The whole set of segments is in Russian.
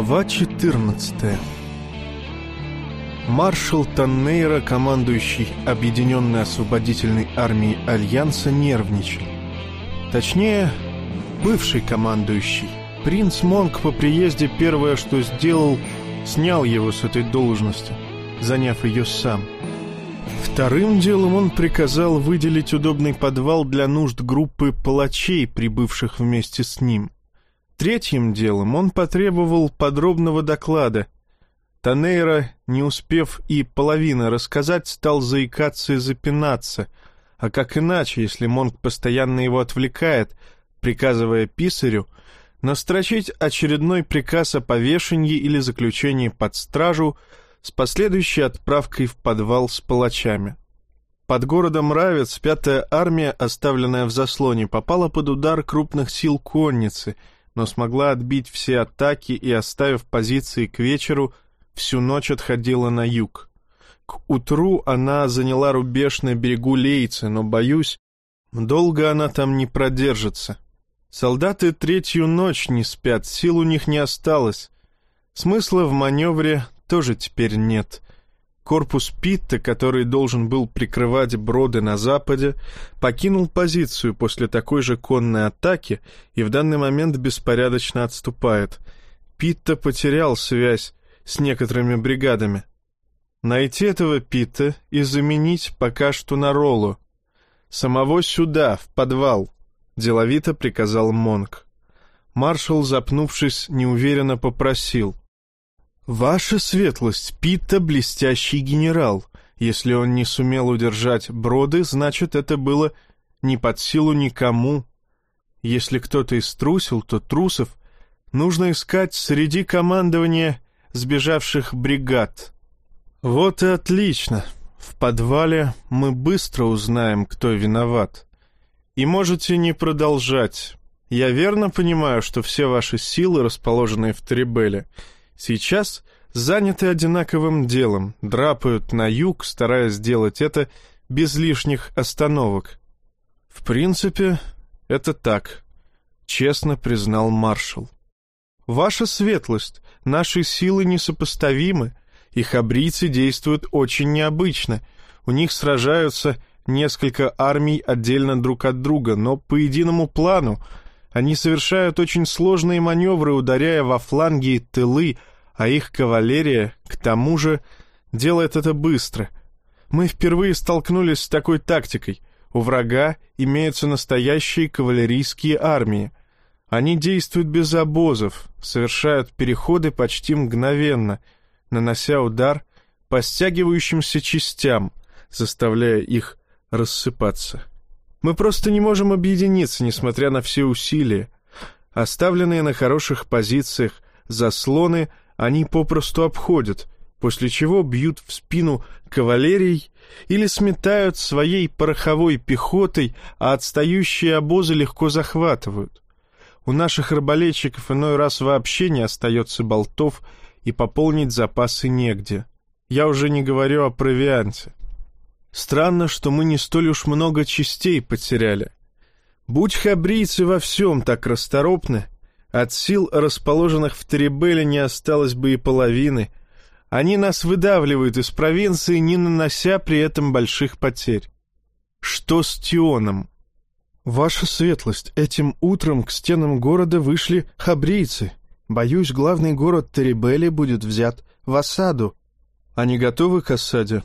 Глава 14 Маршал Таннейра, командующий Объединенной освободительной армией Альянса, нервничал. Точнее, бывший командующий. Принц Монк по приезде первое, что сделал, снял его с этой должности, заняв ее сам. Вторым делом он приказал выделить удобный подвал для нужд группы палачей, прибывших вместе с ним. Третьим делом он потребовал подробного доклада. Танейра, не успев и половины рассказать, стал заикаться и запинаться. А как иначе, если Монг постоянно его отвлекает, приказывая писарю, настрочить очередной приказ о повешении или заключении под стражу с последующей отправкой в подвал с палачами. Под городом Равец пятая армия, оставленная в заслоне, попала под удар крупных сил конницы — но смогла отбить все атаки и, оставив позиции к вечеру, всю ночь отходила на юг. К утру она заняла рубеж на берегу Лейцы, но, боюсь, долго она там не продержится. Солдаты третью ночь не спят, сил у них не осталось. Смысла в маневре тоже теперь нет. Корпус Питта, который должен был прикрывать броды на западе, покинул позицию после такой же конной атаки и в данный момент беспорядочно отступает. Питта потерял связь с некоторыми бригадами. Найти этого Питта и заменить пока что на Роллу. «Самого сюда, в подвал», — деловито приказал Монк. Маршал, запнувшись, неуверенно попросил. «Ваша светлость, Питта — блестящий генерал. Если он не сумел удержать броды, значит, это было не под силу никому. Если кто-то и струсил, то трусов нужно искать среди командования сбежавших бригад. Вот и отлично. В подвале мы быстро узнаем, кто виноват. И можете не продолжать. Я верно понимаю, что все ваши силы, расположенные в Трибеле, — Сейчас заняты одинаковым делом, драпают на юг, стараясь сделать это без лишних остановок. В принципе, это так, честно признал маршал. Ваша светлость, наши силы несопоставимы, и хабрийцы действуют очень необычно. У них сражаются несколько армий отдельно друг от друга, но по единому плану. Они совершают очень сложные маневры, ударяя во фланги и тылы, а их кавалерия, к тому же, делает это быстро. Мы впервые столкнулись с такой тактикой. У врага имеются настоящие кавалерийские армии. Они действуют без обозов, совершают переходы почти мгновенно, нанося удар по стягивающимся частям, заставляя их рассыпаться. Мы просто не можем объединиться, несмотря на все усилия. Оставленные на хороших позициях заслоны они попросту обходят, после чего бьют в спину кавалерией или сметают своей пороховой пехотой, а отстающие обозы легко захватывают. У наших арбалетчиков иной раз вообще не остается болтов, и пополнить запасы негде. Я уже не говорю о провианте. Странно, что мы не столь уж много частей потеряли. Будь хабрийцы во всем так расторопны, от сил, расположенных в Теребеле, не осталось бы и половины. Они нас выдавливают из провинции, не нанося при этом больших потерь. Что с Тионом? Ваша светлость, этим утром к стенам города вышли хабрийцы. Боюсь, главный город Теребели будет взят в осаду. Они готовы к осаде?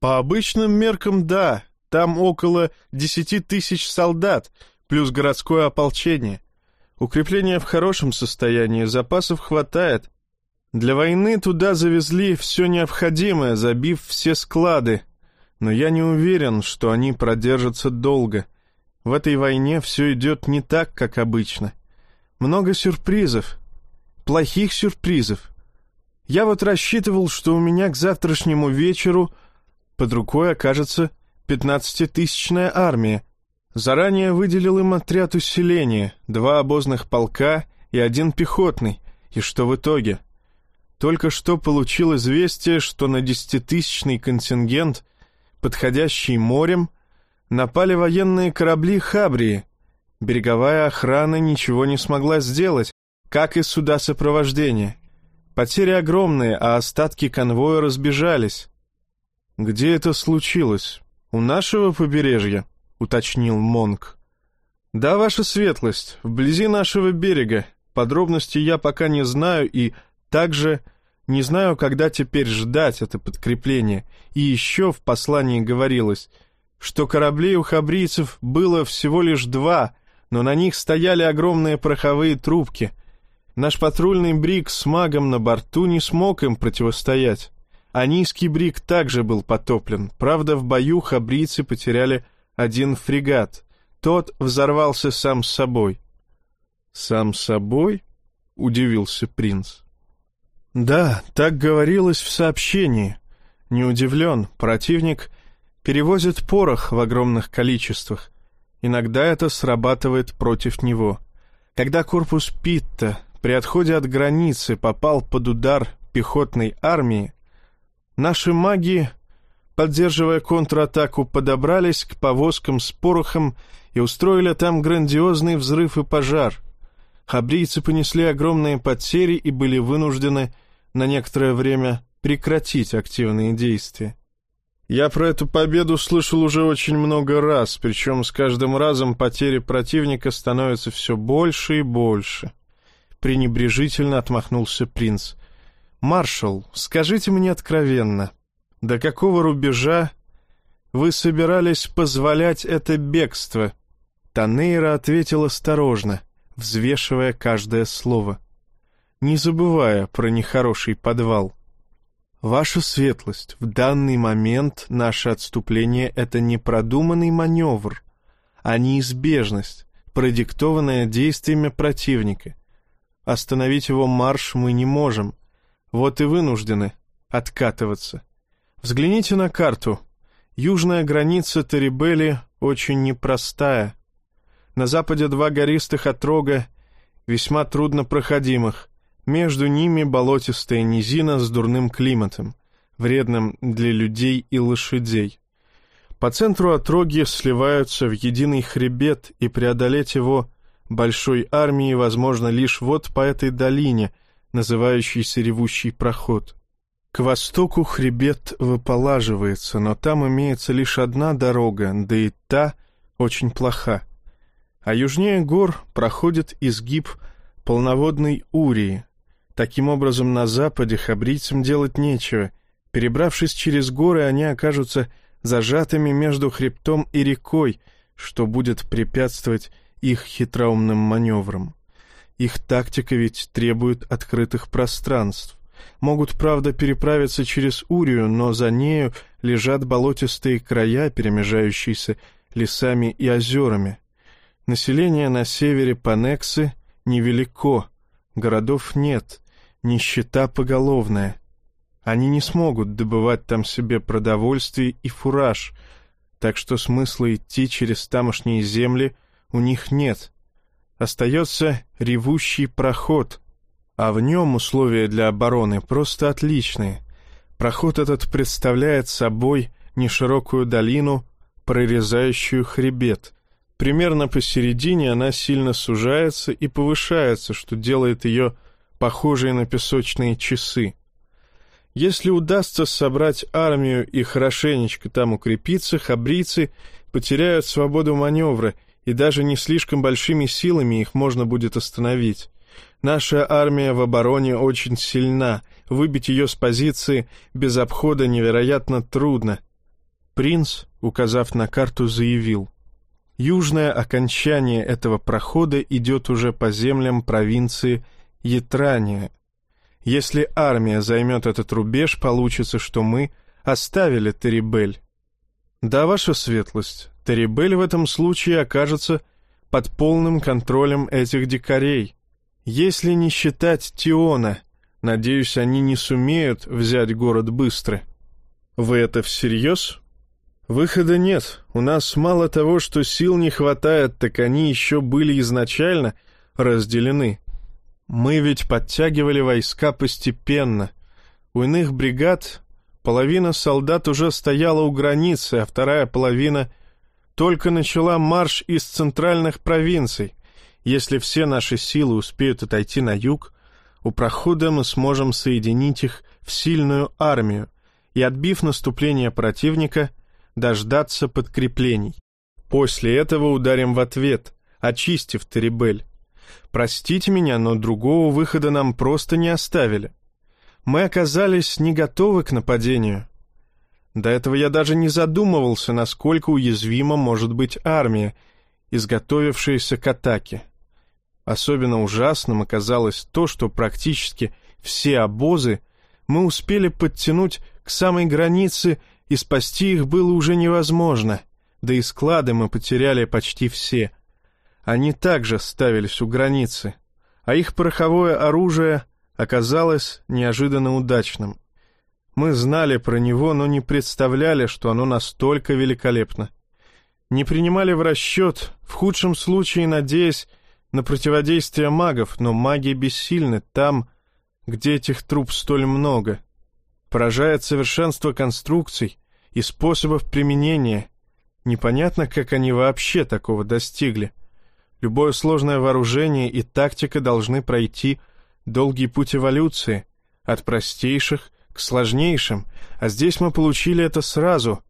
По обычным меркам, да. Там около десяти тысяч солдат, плюс городское ополчение. Укрепление в хорошем состоянии, запасов хватает. Для войны туда завезли все необходимое, забив все склады. Но я не уверен, что они продержатся долго. В этой войне все идет не так, как обычно. Много сюрпризов. Плохих сюрпризов. Я вот рассчитывал, что у меня к завтрашнему вечеру под рукой окажется пятнадцатитысячная армия, Заранее выделил им отряд усиления, два обозных полка и один пехотный, и что в итоге? Только что получил известие, что на десятитысячный контингент, подходящий морем, напали военные корабли Хабрии. Береговая охрана ничего не смогла сделать, как и суда сопровождения. Потери огромные, а остатки конвоя разбежались. Где это случилось? У нашего побережья? Уточнил Монк. Да, ваша светлость, вблизи нашего берега. Подробностей я пока не знаю и также не знаю, когда теперь ждать это подкрепление. И еще в послании говорилось, что кораблей у хабрийцев было всего лишь два, но на них стояли огромные пороховые трубки. Наш патрульный брик с магом на борту не смог им противостоять. А низкий брик также был потоплен. Правда, в бою хабрийцы потеряли один фрегат. Тот взорвался сам собой. «Сам собой?» — удивился принц. «Да, так говорилось в сообщении. Не удивлен, противник перевозит порох в огромных количествах. Иногда это срабатывает против него. Когда корпус Питта при отходе от границы попал под удар пехотной армии, наши маги поддерживая контратаку, подобрались к повозкам с порохом и устроили там грандиозный взрыв и пожар. Хабрийцы понесли огромные потери и были вынуждены на некоторое время прекратить активные действия. Я про эту победу слышал уже очень много раз, причем с каждым разом потери противника становятся все больше и больше. Пренебрежительно отмахнулся принц. «Маршал, скажите мне откровенно, до какого рубежа вы собирались позволять это бегство? Танейра ответил осторожно, взвешивая каждое слово, не забывая про нехороший подвал. Ваша светлость, в данный момент наше отступление — это не продуманный маневр, а неизбежность, продиктованная действиями противника. Остановить его марш мы не можем, вот и вынуждены откатываться. Взгляните на карту. Южная граница Тарибели очень непростая. На западе два гористых отрога, весьма труднопроходимых. Между ними болотистая низина с дурным климатом, вредным для людей и лошадей. По центру отроги сливаются в единый хребет, и преодолеть его большой армией возможно лишь вот по этой долине, называющейся Ревущий проход. К востоку хребет выполаживается, но там имеется лишь одна дорога, да и та очень плоха. А южнее гор проходит изгиб полноводной Урии. Таким образом, на западе хабрийцам делать нечего. Перебравшись через горы, они окажутся зажатыми между хребтом и рекой, что будет препятствовать их хитроумным маневрам. Их тактика ведь требует открытых пространств. Могут, правда, переправиться через Урию, но за нею лежат болотистые края, перемежающиеся лесами и озерами. Население на севере Панексы невелико, городов нет, нищета поголовная. Они не смогут добывать там себе продовольствие и фураж, так что смысла идти через тамошние земли у них нет. Остается ревущий проход, а в нем условия для обороны просто отличные. Проход этот представляет собой неширокую долину, прорезающую хребет. Примерно посередине она сильно сужается и повышается, что делает ее похожей на песочные часы. Если удастся собрать армию и хорошенечко там укрепиться, хабрийцы потеряют свободу маневра, и даже не слишком большими силами их можно будет остановить. Наша армия в обороне очень сильна, выбить ее с позиции без обхода невероятно трудно. Принц, указав на карту, заявил. Южное окончание этого прохода идет уже по землям провинции Ятрания. Если армия займет этот рубеж, получится, что мы оставили Терибель. Да, ваша светлость, Терибель в этом случае окажется под полным контролем этих дикарей. Если не считать Тиона, надеюсь, они не сумеют взять город быстро. Вы это всерьез? Выхода нет. У нас мало того, что сил не хватает, так они еще были изначально разделены. Мы ведь подтягивали войска постепенно. У иных бригад половина солдат уже стояла у границы, а вторая половина только начала марш из центральных провинций. Если все наши силы успеют отойти на юг, У прохода мы сможем соединить их в сильную армию и, отбив наступление противника, дождаться подкреплений. После этого ударим в ответ, очистив Теребель. Простите меня, но другого выхода нам просто не оставили. Мы оказались не готовы к нападению. До этого я даже не задумывался, насколько уязвима может быть армия, изготовившаяся к атаке. Особенно ужасным оказалось то, что практически все обозы мы успели подтянуть к самой границе, и спасти их было уже невозможно, да и склады мы потеряли почти все. Они также ставились у границы, а их пороховое оружие оказалось неожиданно удачным. Мы знали про него, но не представляли, что оно настолько великолепно. Не принимали в расчет, в худшем случае надеясь на противодействие магов, но маги бессильны там, где этих труб столь много. Поражает совершенство конструкций и способов применения. Непонятно, как они вообще такого достигли. Любое сложное вооружение и тактика должны пройти долгий путь эволюции, от простейших к сложнейшим, а здесь мы получили это сразу.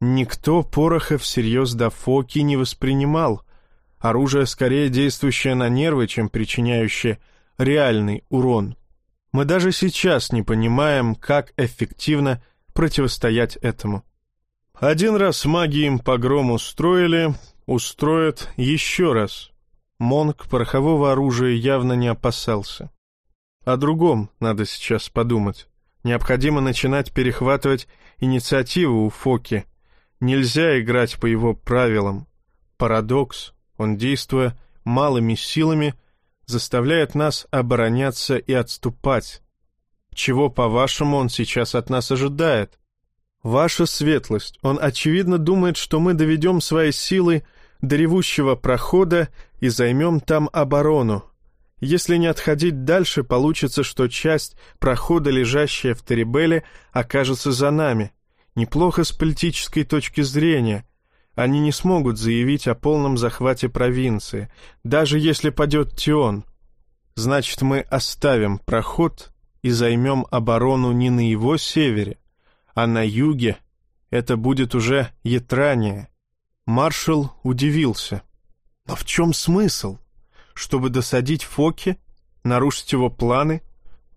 Никто пороха всерьез до фоки не воспринимал. Оружие скорее действующее на нервы, чем причиняющее реальный урон. Мы даже сейчас не понимаем, как эффективно противостоять этому. Один раз маги им погром устроили, устроят еще раз. Монг порохового оружия явно не опасался. О другом надо сейчас подумать. Необходимо начинать перехватывать инициативу у Фоки. Нельзя играть по его правилам. Парадокс, он, действуя малыми силами, заставляет нас обороняться и отступать. Чего, по-вашему, он сейчас от нас ожидает? Ваша светлость, он, очевидно, думает, что мы доведем свои силы до ревущего прохода и займем там оборону. Если не отходить дальше, получится, что часть прохода, лежащая в Теребеле, окажется за нами. Неплохо с политической точки зрения. Они не смогут заявить о полном захвате провинции, даже если падет Тион. Значит, мы оставим проход и займем оборону не на его севере, а на юге. Это будет уже Ятрания. Маршал удивился. Но в чем смысл? чтобы досадить Фоке, нарушить его планы?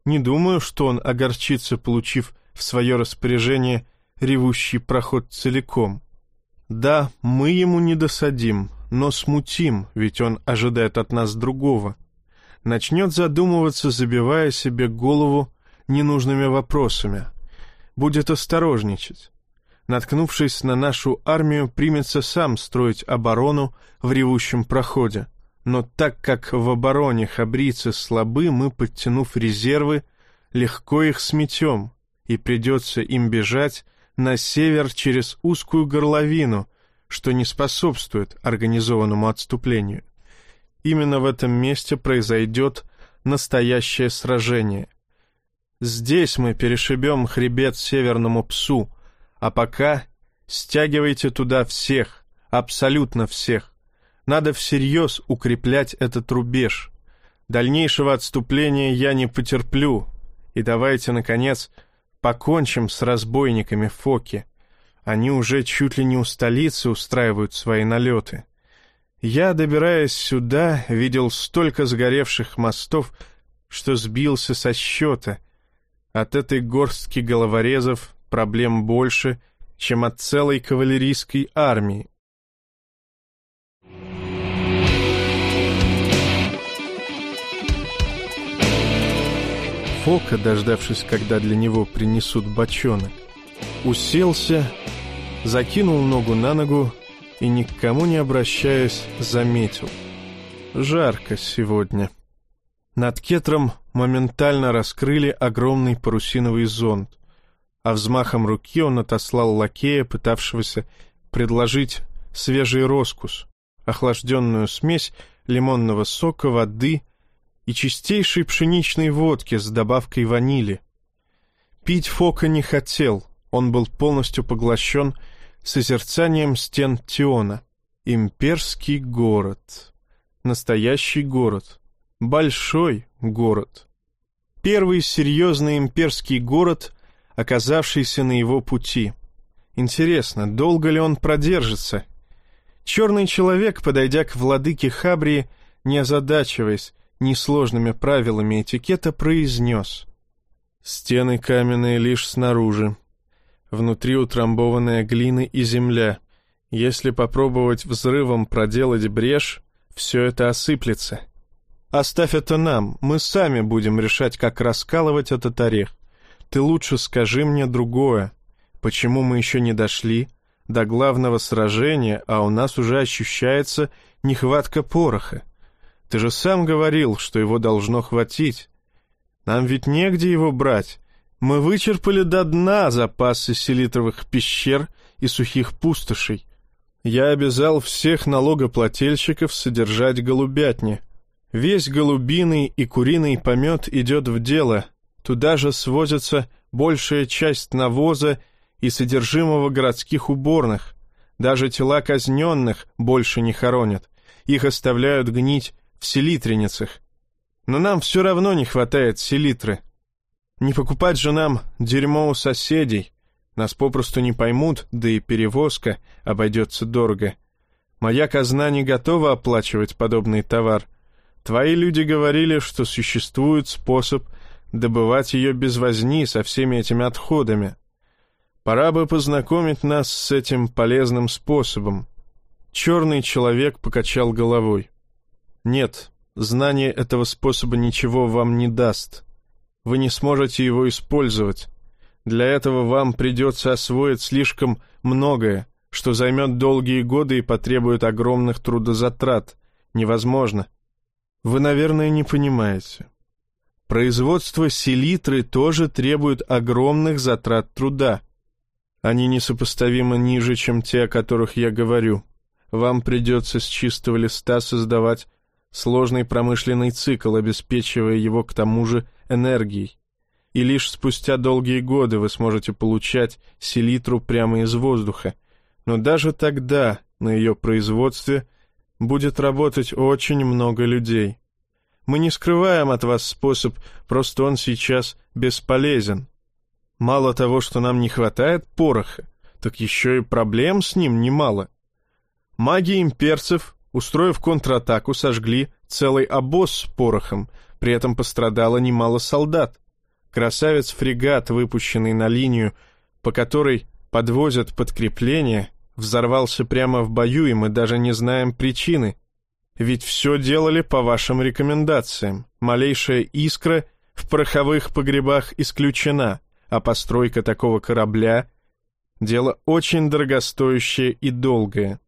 Не думаю, что он огорчится, получив в свое распоряжение ревущий проход целиком. Да, мы ему не досадим, но смутим, ведь он ожидает от нас другого. Начнет задумываться, забивая себе голову ненужными вопросами. Будет осторожничать. Наткнувшись на нашу армию, примется сам строить оборону в ревущем проходе — но так как в обороне хабрицы слабы, мы, подтянув резервы, легко их сметем, и придется им бежать на север через узкую горловину, что не способствует организованному отступлению. Именно в этом месте произойдет настоящее сражение. Здесь мы перешибем хребет северному псу, а пока стягивайте туда всех, абсолютно всех. Надо всерьез укреплять этот рубеж. Дальнейшего отступления я не потерплю. И давайте, наконец, покончим с разбойниками Фоки. Они уже чуть ли не у столицы устраивают свои налеты. Я, добираясь сюда, видел столько сгоревших мостов, что сбился со счета. От этой горстки головорезов проблем больше, чем от целой кавалерийской армии. Фока, дождавшись, когда для него принесут бочонок, уселся, закинул ногу на ногу и, никому не обращаясь, заметил. Жарко сегодня. Над кетром моментально раскрыли огромный парусиновый зонт, а взмахом руки он отослал лакея, пытавшегося предложить свежий роскус, охлажденную смесь лимонного сока, воды и чистейшей пшеничной водки с добавкой ванили. Пить Фока не хотел, он был полностью поглощен созерцанием стен Тиона. Имперский город. Настоящий город. Большой город. первый серьезный имперский город, оказавшийся на его пути. Интересно, долго ли он продержится? Черный человек, подойдя к владыке Хабрии, не озадачиваясь несложными правилами этикета, произнес. «Стены каменные лишь снаружи. Внутри утрамбованная глина и земля. Если попробовать взрывом проделать брешь, все это осыплется. Оставь это нам, мы сами будем решать, как раскалывать этот орех. Ты лучше скажи мне другое. Почему мы еще не дошли до главного сражения, а у нас уже ощущается нехватка пороха? Ты же сам говорил, что его должно хватить. Нам ведь негде его брать. Мы вычерпали до дна запасы селитровых пещер и сухих пустошей. Я обязал всех налогоплательщиков содержать голубятни. Весь голубиный и куриный помет идет в дело. Туда же свозится большая часть навоза и содержимого городских уборных. Даже тела казненных больше не хоронят. Их оставляют гнить в селитренницах. Но нам все равно не хватает селитры. Не покупать же нам дерьмо у соседей. Нас попросту не поймут, да и перевозка обойдется дорого. Моя казна не готова оплачивать подобный товар. Твои люди говорили, что существует способ добывать ее без возни со всеми этими отходами. Пора бы познакомить нас с этим полезным способом. Черный человек покачал головой. Нет, знание этого способа ничего вам не даст. Вы не сможете его использовать. Для этого вам придется освоить слишком многое, что займет долгие годы и потребует огромных трудозатрат. Невозможно. Вы, наверное, не понимаете. Производство селитры тоже требует огромных затрат труда. Они несопоставимо ниже, чем те, о которых я говорю. Вам придется с чистого листа создавать сложный промышленный цикл, обеспечивая его к тому же энергией. И лишь спустя долгие годы вы сможете получать селитру прямо из воздуха. Но даже тогда на ее производстве будет работать очень много людей. Мы не скрываем от вас способ, просто он сейчас бесполезен. Мало того, что нам не хватает пороха, так еще и проблем с ним немало. Маги имперцев устроив контратаку, сожгли целый обоз с порохом, при этом пострадало немало солдат. Красавец-фрегат, выпущенный на линию, по которой подвозят подкрепление, взорвался прямо в бою, и мы даже не знаем причины. Ведь все делали по вашим рекомендациям. Малейшая искра в пороховых погребах исключена, а постройка такого корабля — дело очень дорогостоящее и долгое.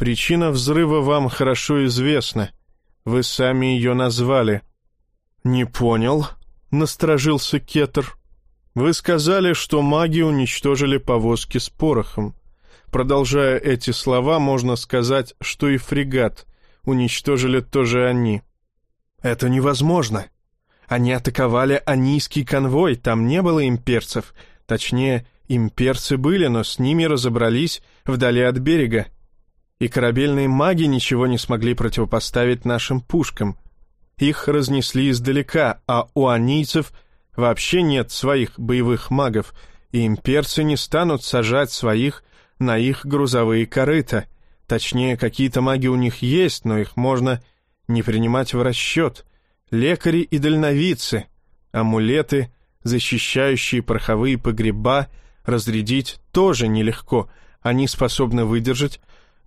Причина взрыва вам хорошо известна. Вы сами ее назвали». «Не понял», — насторожился Кетер. «Вы сказали, что маги уничтожили повозки с порохом. Продолжая эти слова, можно сказать, что и фрегат уничтожили тоже они». «Это невозможно. Они атаковали анийский конвой, там не было имперцев. Точнее, имперцы были, но с ними разобрались вдали от берега и корабельные маги ничего не смогли противопоставить нашим пушкам. Их разнесли издалека, а у анийцев вообще нет своих боевых магов, и имперцы не станут сажать своих на их грузовые корыта. Точнее, какие-то маги у них есть, но их можно не принимать в расчет. Лекари и дальновидцы, амулеты, защищающие пороховые погреба, разрядить тоже нелегко. Они способны выдержать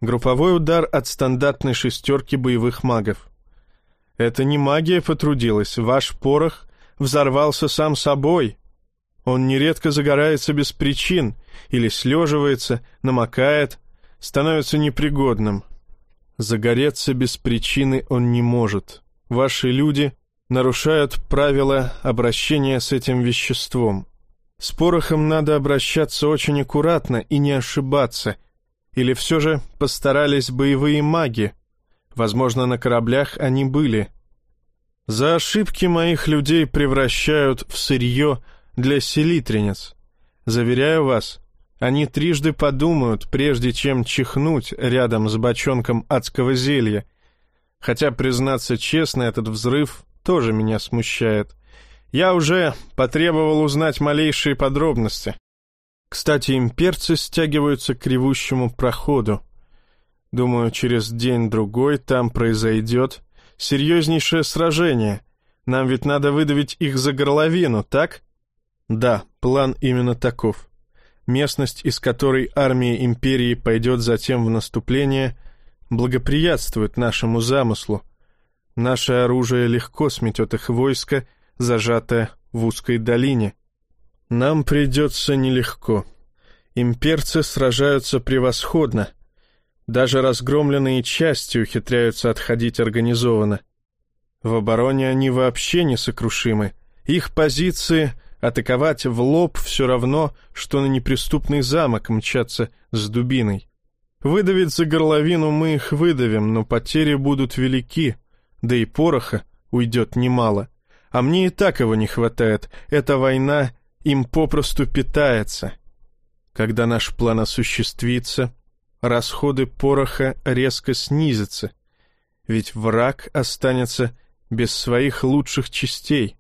Групповой удар от стандартной шестерки боевых магов. Это не магия потрудилась, ваш порох взорвался сам собой. Он нередко загорается без причин, или слеживается, намокает, становится непригодным. Загореться без причины он не может. Ваши люди нарушают правила обращения с этим веществом. С порохом надо обращаться очень аккуратно и не ошибаться, или все же постарались боевые маги? Возможно, на кораблях они были. За ошибки моих людей превращают в сырье для селитренец. Заверяю вас, они трижды подумают, прежде чем чихнуть рядом с бочонком адского зелья. Хотя, признаться честно, этот взрыв тоже меня смущает. Я уже потребовал узнать малейшие подробности. Кстати, имперцы стягиваются к ревущему проходу. Думаю, через день-другой там произойдет серьезнейшее сражение. Нам ведь надо выдавить их за горловину, так? Да, план именно таков. Местность, из которой армия империи пойдет затем в наступление, благоприятствует нашему замыслу. Наше оружие легко сметет их войско, зажатое в узкой долине. Нам придется нелегко. Имперцы сражаются превосходно. Даже разгромленные части ухитряются отходить организованно. В обороне они вообще несокрушимы. Их позиции атаковать в лоб все равно, что на неприступный замок мчаться с дубиной. Выдавить за горловину мы их выдавим, но потери будут велики, да и пороха уйдет немало. А мне и так его не хватает. Эта война им попросту питается. Когда наш план осуществится, расходы пороха резко снизятся, ведь враг останется без своих лучших частей.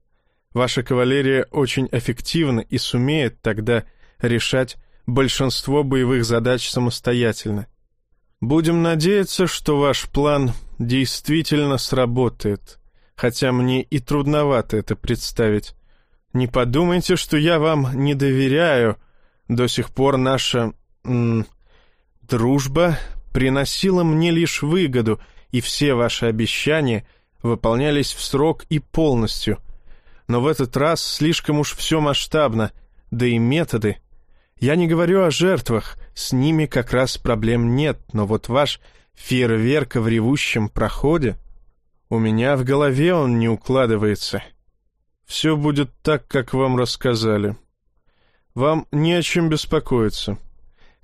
Ваша кавалерия очень эффективна и сумеет тогда решать большинство боевых задач самостоятельно. Будем надеяться, что ваш план действительно сработает, хотя мне и трудновато это представить. Не подумайте, что я вам не доверяю. До сих пор наша... М, дружба приносила мне лишь выгоду, и все ваши обещания выполнялись в срок и полностью. Но в этот раз слишком уж все масштабно, да и методы. Я не говорю о жертвах, с ними как раз проблем нет, но вот ваш фейерверк в ревущем проходе... У меня в голове он не укладывается. Все будет так, как вам рассказали. Вам не о чем беспокоиться.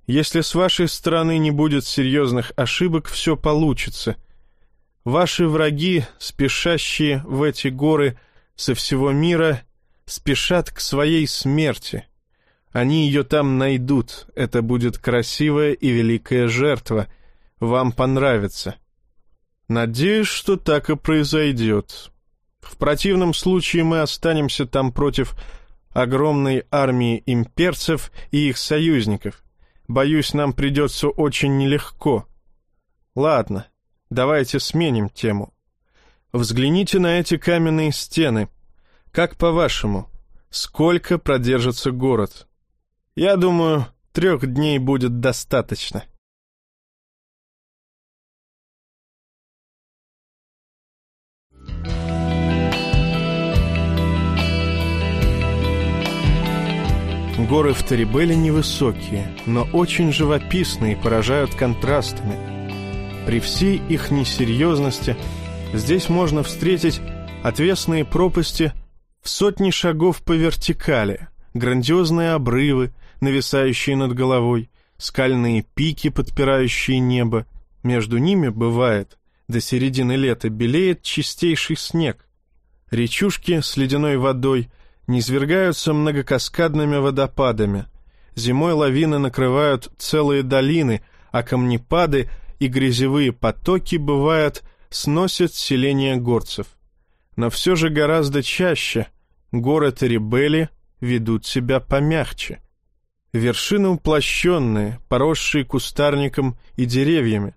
Если с вашей стороны не будет серьезных ошибок, все получится. Ваши враги, спешащие в эти горы со всего мира, спешат к своей смерти. Они ее там найдут. Это будет красивая и великая жертва. Вам понравится. Надеюсь, что так и произойдет. В противном случае мы останемся там против огромной армии имперцев и их союзников. Боюсь, нам придется очень нелегко. Ладно, давайте сменим тему. Взгляните на эти каменные стены. Как по-вашему, сколько продержится город? Я думаю, трех дней будет достаточно. Горы в Тарибеле невысокие, но очень живописные и поражают контрастами. При всей их несерьезности здесь можно встретить отвесные пропасти в сотни шагов по вертикали, грандиозные обрывы, нависающие над головой, скальные пики, подпирающие небо. Между ними, бывает, до середины лета белеет чистейший снег. Речушки с ледяной водой низвергаются многокаскадными водопадами. Зимой лавины накрывают целые долины, а камнепады и грязевые потоки, бывают, сносят селения горцев. Но все же гораздо чаще горы Теребели ведут себя помягче. Вершины уплощенные, поросшие кустарником и деревьями.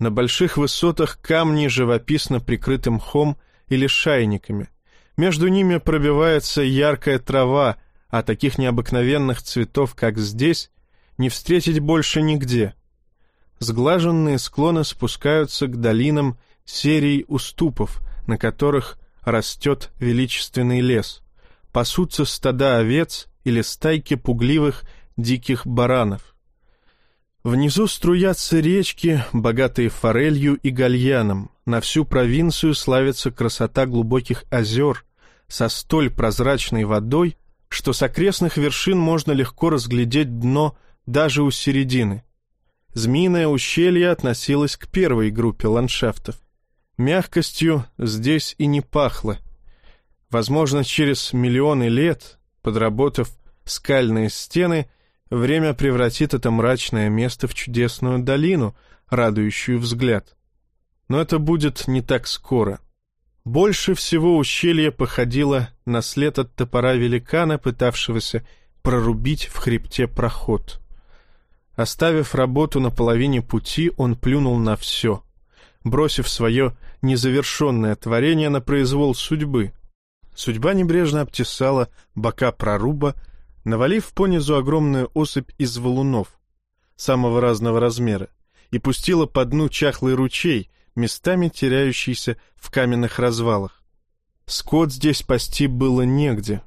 На больших высотах камни живописно прикрыты мхом или шайниками. Между ними пробивается яркая трава, а таких необыкновенных цветов, как здесь, не встретить больше нигде. Сглаженные склоны спускаются к долинам серии уступов, на которых растет величественный лес. Пасутся стада овец или стайки пугливых диких баранов. Внизу струятся речки, богатые форелью и гальяном. На всю провинцию славится красота глубоких озер со столь прозрачной водой, что с окрестных вершин можно легко разглядеть дно даже у середины. Змеиное ущелье относилось к первой группе ландшафтов. Мягкостью здесь и не пахло. Возможно, через миллионы лет, подработав скальные стены, время превратит это мрачное место в чудесную долину, радующую взгляд. Но это будет не так скоро. Больше всего ущелье походило на след от топора великана, пытавшегося прорубить в хребте проход. Оставив работу на половине пути, он плюнул на все, бросив свое незавершенное творение на произвол судьбы. Судьба небрежно обтесала бока проруба, навалив понизу огромную осыпь из валунов самого разного размера, и пустила по дну чахлый ручей, местами теряющийся в каменных развалах. Скот здесь пасти было негде.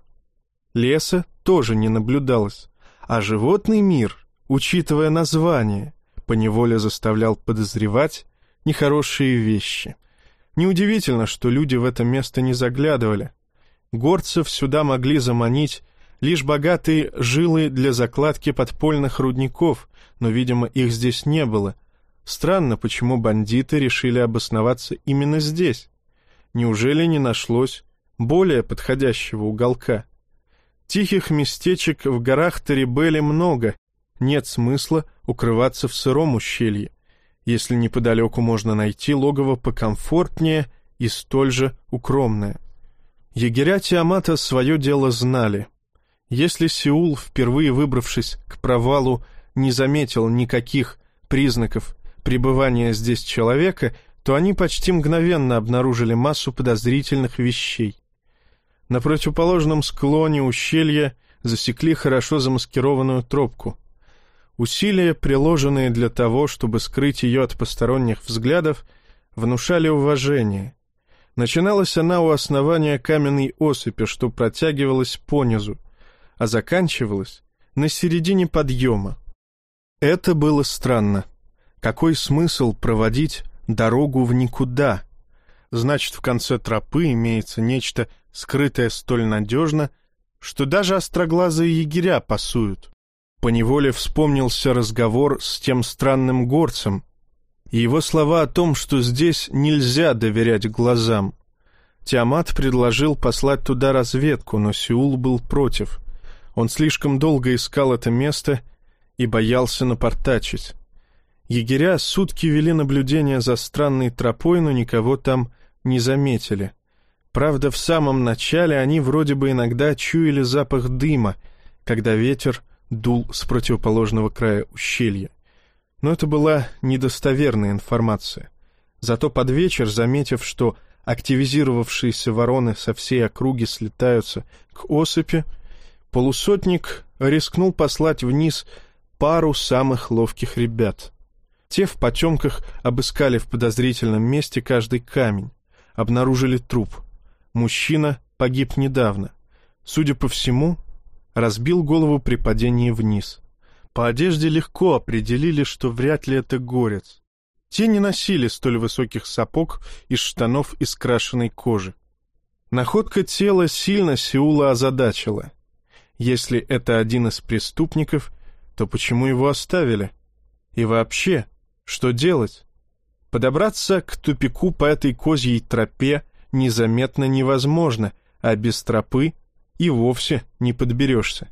Леса тоже не наблюдалось, а животный мир, учитывая название, поневоле заставлял подозревать нехорошие вещи. Неудивительно, что люди в это место не заглядывали. Горцев сюда могли заманить лишь богатые жилы для закладки подпольных рудников, но, видимо, их здесь не было. Странно, почему бандиты решили обосноваться именно здесь. Неужели не нашлось более подходящего уголка? Тихих местечек в горах Тарибели много, нет смысла укрываться в сыром ущелье, если неподалеку можно найти логово покомфортнее и столь же укромное. Егеря Тиамата свое дело знали. Если Сеул, впервые выбравшись к провалу, не заметил никаких признаков пребывания здесь человека, то они почти мгновенно обнаружили массу подозрительных вещей. На противоположном склоне ущелья засекли хорошо замаскированную тропку. Усилия, приложенные для того, чтобы скрыть ее от посторонних взглядов, внушали уважение. Начиналась она у основания каменной осыпи, что протягивалась понизу, а заканчивалась на середине подъема. Это было странно. Какой смысл проводить дорогу в никуда? Значит, в конце тропы имеется нечто скрытое столь надежно, что даже остроглазые егеря пасуют. Поневоле вспомнился разговор с тем странным горцем и его слова о том, что здесь нельзя доверять глазам. Тиамат предложил послать туда разведку, но Сеул был против. Он слишком долго искал это место и боялся напортачить. Егеря сутки вели наблюдение за странной тропой, но никого там не заметили. Правда, в самом начале они вроде бы иногда чуяли запах дыма, когда ветер дул с противоположного края ущелья. Но это была недостоверная информация. Зато под вечер, заметив, что активизировавшиеся вороны со всей округи слетаются к осыпи, Полусотник рискнул послать вниз пару самых ловких ребят. Те в потемках обыскали в подозрительном месте каждый камень, обнаружили труп. Мужчина погиб недавно. Судя по всему, разбил голову при падении вниз. По одежде легко определили, что вряд ли это горец. Те не носили столь высоких сапог из штанов из крашеной кожи. Находка тела сильно Сеула озадачила. Если это один из преступников, то почему его оставили? И вообще, что делать? Подобраться к тупику по этой козьей тропе незаметно невозможно, а без тропы и вовсе не подберешься.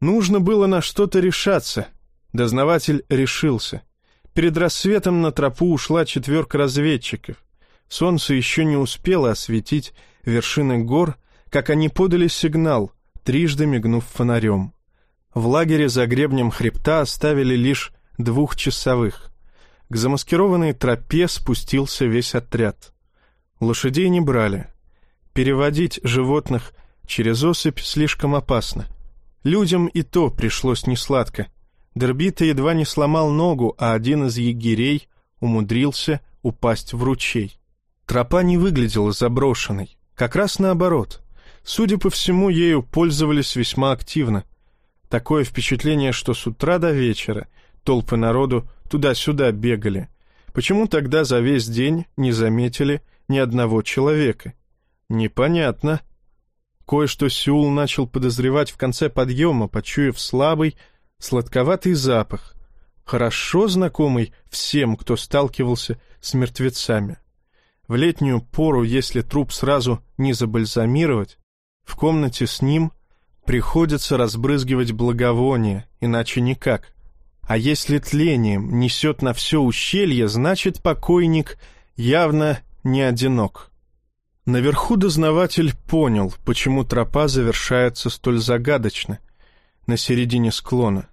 Нужно было на что-то решаться. Дознаватель решился. Перед рассветом на тропу ушла четверка разведчиков. Солнце еще не успело осветить вершины гор, как они подали сигнал, трижды мигнув фонарем. В лагере за гребнем хребта оставили лишь двухчасовых. К замаскированной тропе спустился весь отряд. Лошадей не брали. Переводить животных через осыпь слишком опасно. Людям и то пришлось несладко. Дербита едва не сломал ногу, а один из егерей умудрился упасть в ручей. Тропа не выглядела заброшенной, как раз наоборот. Судя по всему, ею пользовались весьма активно. Такое впечатление, что с утра до вечера толпы народу туда-сюда бегали. Почему тогда за весь день не заметили ни одного человека? Непонятно. Кое-что Сеул начал подозревать в конце подъема, почуяв слабый, сладковатый запах, хорошо знакомый всем, кто сталкивался с мертвецами. В летнюю пору, если труп сразу не забальзамировать, в комнате с ним приходится разбрызгивать благовоние, иначе никак. А если тлением несет на все ущелье, значит покойник явно не одинок. Наверху дознаватель понял, почему тропа завершается столь загадочно, на середине склона.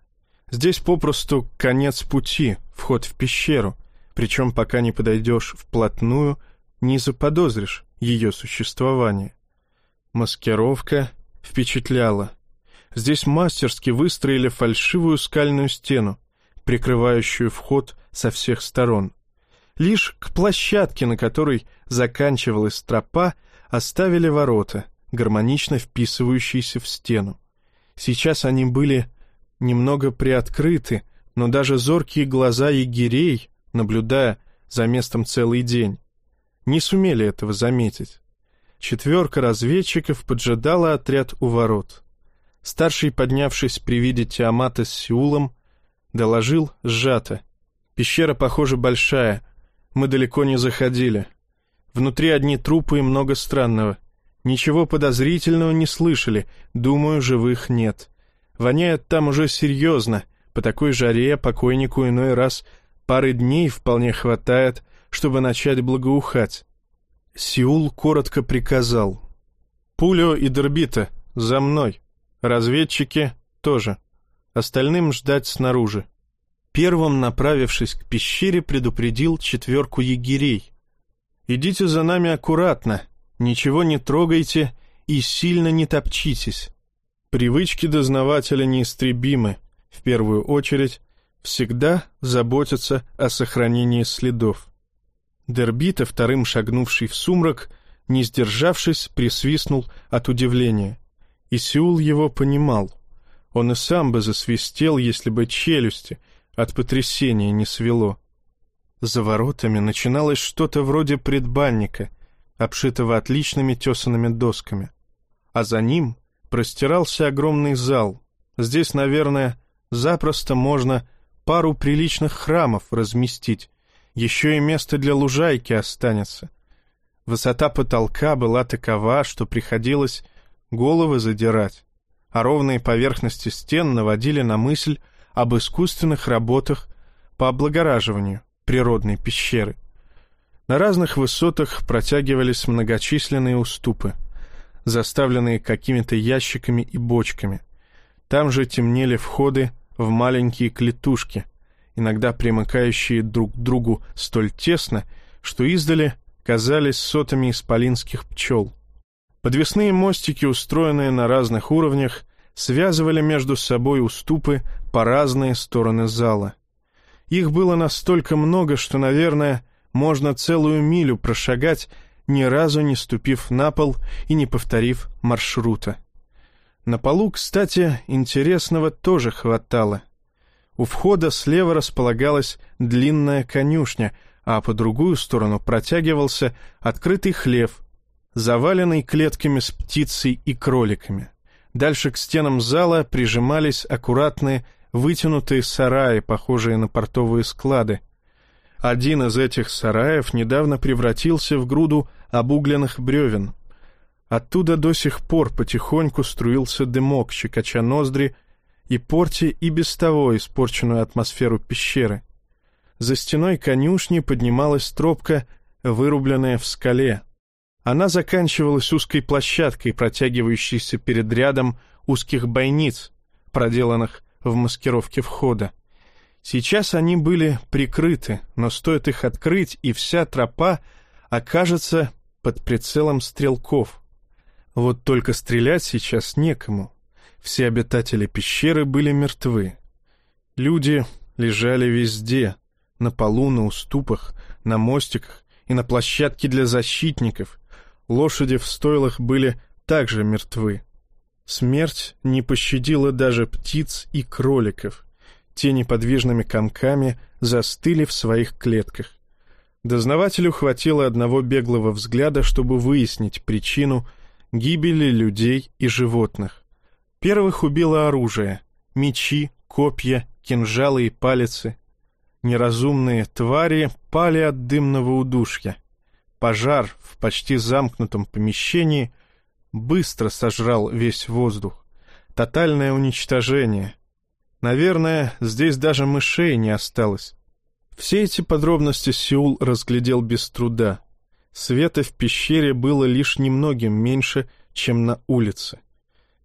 Здесь попросту конец пути, вход в пещеру, причем пока не подойдешь вплотную, не заподозришь ее существование. Маскировка впечатляла. Здесь мастерски выстроили фальшивую скальную стену, прикрывающую вход со всех сторон. Лишь к площадке, на которой заканчивалась тропа, оставили ворота, гармонично вписывающиеся в стену. Сейчас они были немного приоткрыты, но даже зоркие глаза егерей, наблюдая за местом целый день, не сумели этого заметить. Четверка разведчиков поджидала отряд у ворот. Старший, поднявшись при виде Тиамата с Сеулом, доложил сжато. «Пещера, похоже, большая. Мы далеко не заходили. Внутри одни трупы и много странного. Ничего подозрительного не слышали. Думаю, живых нет. Воняет там уже серьезно. По такой жаре покойнику иной раз пары дней вполне хватает, чтобы начать благоухать». Сеул коротко приказал. «Пулио и Дербита, за мной. Разведчики тоже. Остальным ждать снаружи». Первым, направившись к пещере, предупредил четверку егерей. «Идите за нами аккуратно, ничего не трогайте и сильно не топчитесь. Привычки дознавателя неистребимы. В первую очередь, всегда заботятся о сохранении следов». Дербита, вторым шагнувший в сумрак, не сдержавшись, присвистнул от удивления. И Сеул его понимал. Он и сам бы засвистел, если бы челюсти от потрясения не свело. За воротами начиналось что-то вроде предбанника, обшитого отличными тесанными досками. А за ним простирался огромный зал. Здесь, наверное, запросто можно пару приличных храмов разместить, еще и место для лужайки останется. Высота потолка была такова, что приходилось головы задирать, а ровные поверхности стен наводили на мысль об искусственных работах по облагораживанию природной пещеры. На разных высотах протягивались многочисленные уступы, заставленные какими-то ящиками и бочками. Там же темнели входы в маленькие клетушки — иногда примыкающие друг к другу столь тесно, что издали казались сотами исполинских пчел. Подвесные мостики, устроенные на разных уровнях, связывали между собой уступы по разные стороны зала. Их было настолько много, что, наверное, можно целую милю прошагать, ни разу не ступив на пол и не повторив маршрута. На полу, кстати, интересного тоже хватало — у входа слева располагалась длинная конюшня, а по другую сторону протягивался открытый хлев, заваленный клетками с птицей и кроликами. Дальше к стенам зала прижимались аккуратные вытянутые сараи, похожие на портовые склады. Один из этих сараев недавно превратился в груду обугленных бревен. Оттуда до сих пор потихоньку струился дымок, щекоча ноздри и порти и без того испорченную атмосферу пещеры. За стеной конюшни поднималась тропка, вырубленная в скале. Она заканчивалась узкой площадкой, протягивающейся перед рядом узких бойниц, проделанных в маскировке входа. Сейчас они были прикрыты, но стоит их открыть, и вся тропа окажется под прицелом стрелков. Вот только стрелять сейчас некому. Все обитатели пещеры были мертвы. Люди лежали везде, на полу, на уступах, на мостиках и на площадке для защитников. Лошади в стойлах были также мертвы. Смерть не пощадила даже птиц и кроликов. Те неподвижными комками застыли в своих клетках. Дознавателю хватило одного беглого взгляда, чтобы выяснить причину гибели людей и животных. Первых убило оружие — мечи, копья, кинжалы и палицы. Неразумные твари пали от дымного удушья. Пожар в почти замкнутом помещении быстро сожрал весь воздух. Тотальное уничтожение. Наверное, здесь даже мышей не осталось. Все эти подробности Сеул разглядел без труда. Света в пещере было лишь немногим меньше, чем на улице.